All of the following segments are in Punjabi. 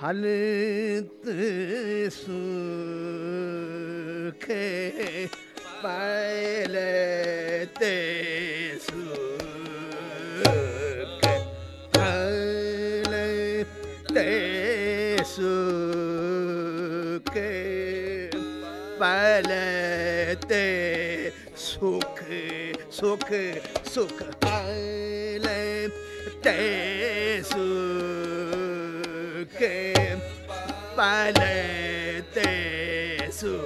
हलत सुखे पलते सुख हलते सुखे पलते सुख सुख सुख हलते सुख पलते सुख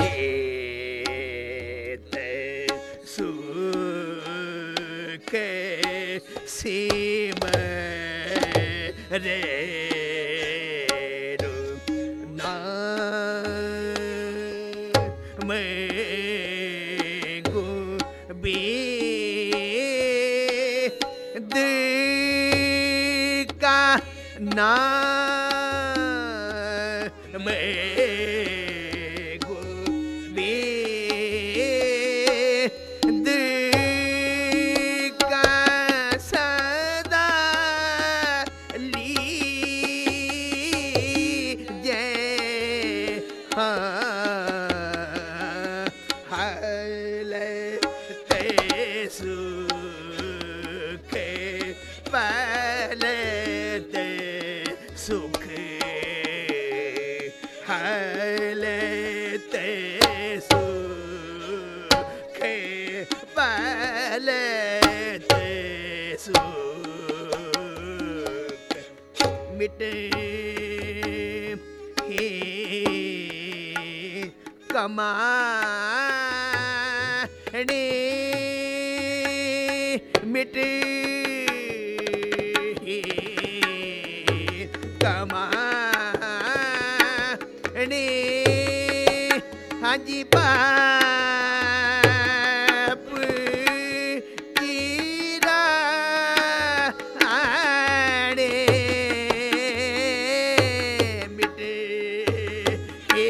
लेते सुख सीम रे ਮਿਟੇ ਹੀ ਕਮਾਣੀ ਮਿਟੇ ਹੀ ਕਮਾ ਹਾਂਜੀ ਪਾਪ ਕੀਰਾ ਆੜੇ ਮਿਟੇ ਏ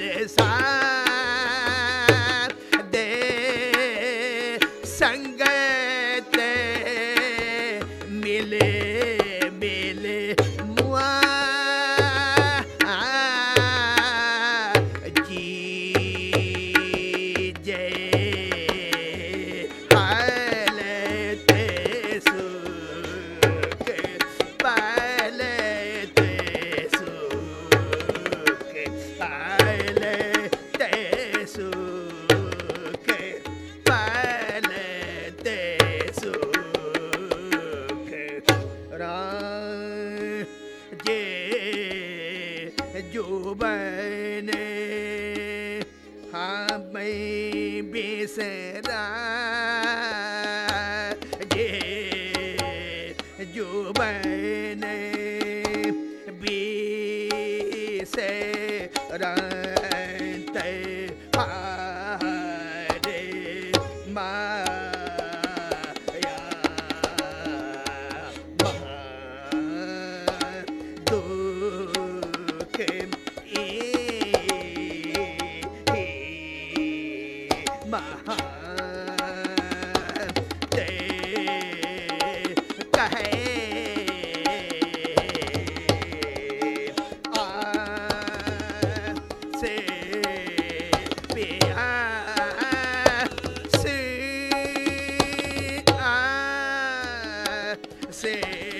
beleza. ਸਦਾ ਜੇ ਜੁਬਨੇ say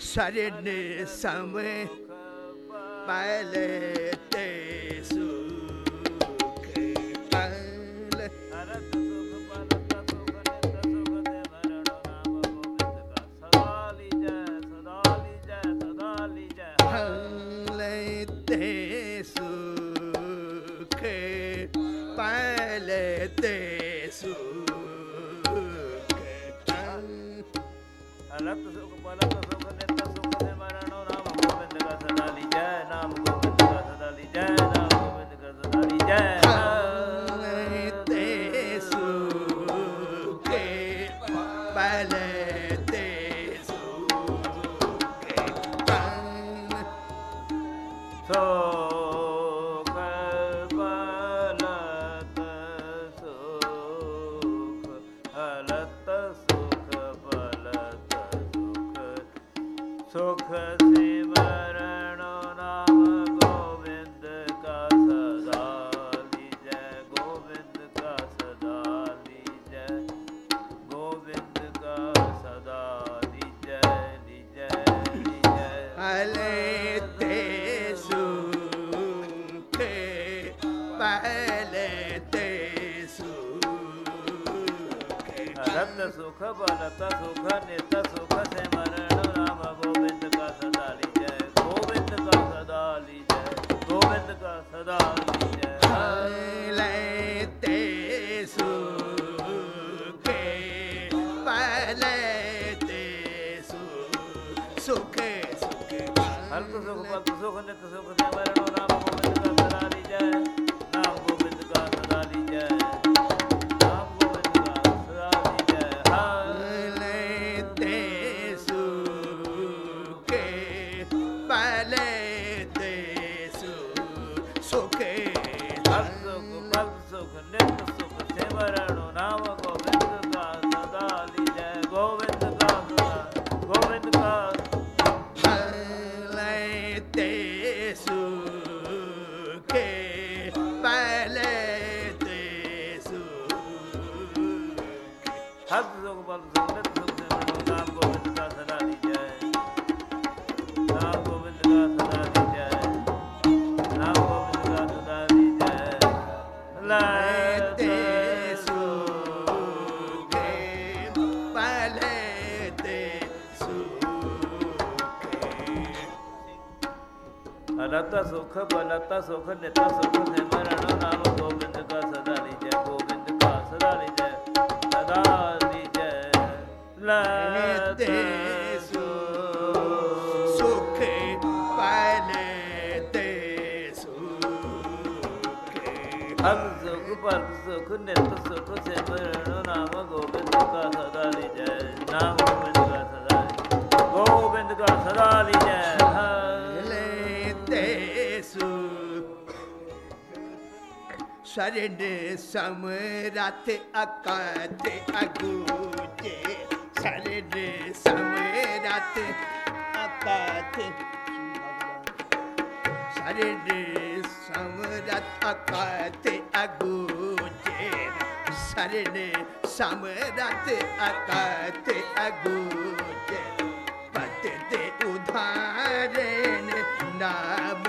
ਸਰਨ ਸਮੇ ਪਹਿਲੇ ਤੇ ਸੁ सुख नित सुख ਰਤ ਸੁਖ ਬਲਤ ਸੁਖ ਨਿਤ ਸੁਖ ਸਿਮਰਨ ਨਾਮ ਗੋਬਿੰਦ ਕਾ ਸਦਾ ਜੈ ਗੋਬਿੰਦ ਕਾ ਸਦਾ ਜੈ ਸਦਾ ਲੀਜੈ। ਲਤੇ ਸੁ ਸੁਖ ਪਲਤੇ ਸੁਖੇ ਸੁਖ ਬਲ ਸੁਖ ਨਿਤ ਸੁਖ ਸਿਮਰਨ ਨਾਮ ਗੋਬਿੰਦ ਕਾ ਸਦਾ ਜੈ ਨਾਮ ਗੋਬਿੰਦ ਕਾ ਸਦਾ ਜੈ ਗੋਬਿੰਦ ਕਾ ਸਦਾ ਲੀਜੈ ਸਰਣ ਸਮਰਥ ਅਕਾਂਤ ਅਗੂਜੇ। ਸਰਣ ਸਮਰਥ ਅਕਾਂਤ ਸਰਣ ਸਮਰਥ ਅਕਾਂਤ ਅਗੂਜੇ। ਸਰਣ ਸਮਰਥ ਅਕਾਂਤ ਅਗੂਜੇ। ਪਤ ਦੇ ਉਧਾਰਨ ਨਾਮ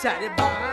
Saturday by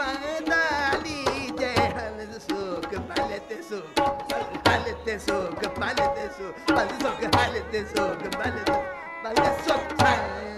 Mother. halete soğuk, halete soğuk, halete soğuk, halete soğuk, halete soğuk, halete soğuk,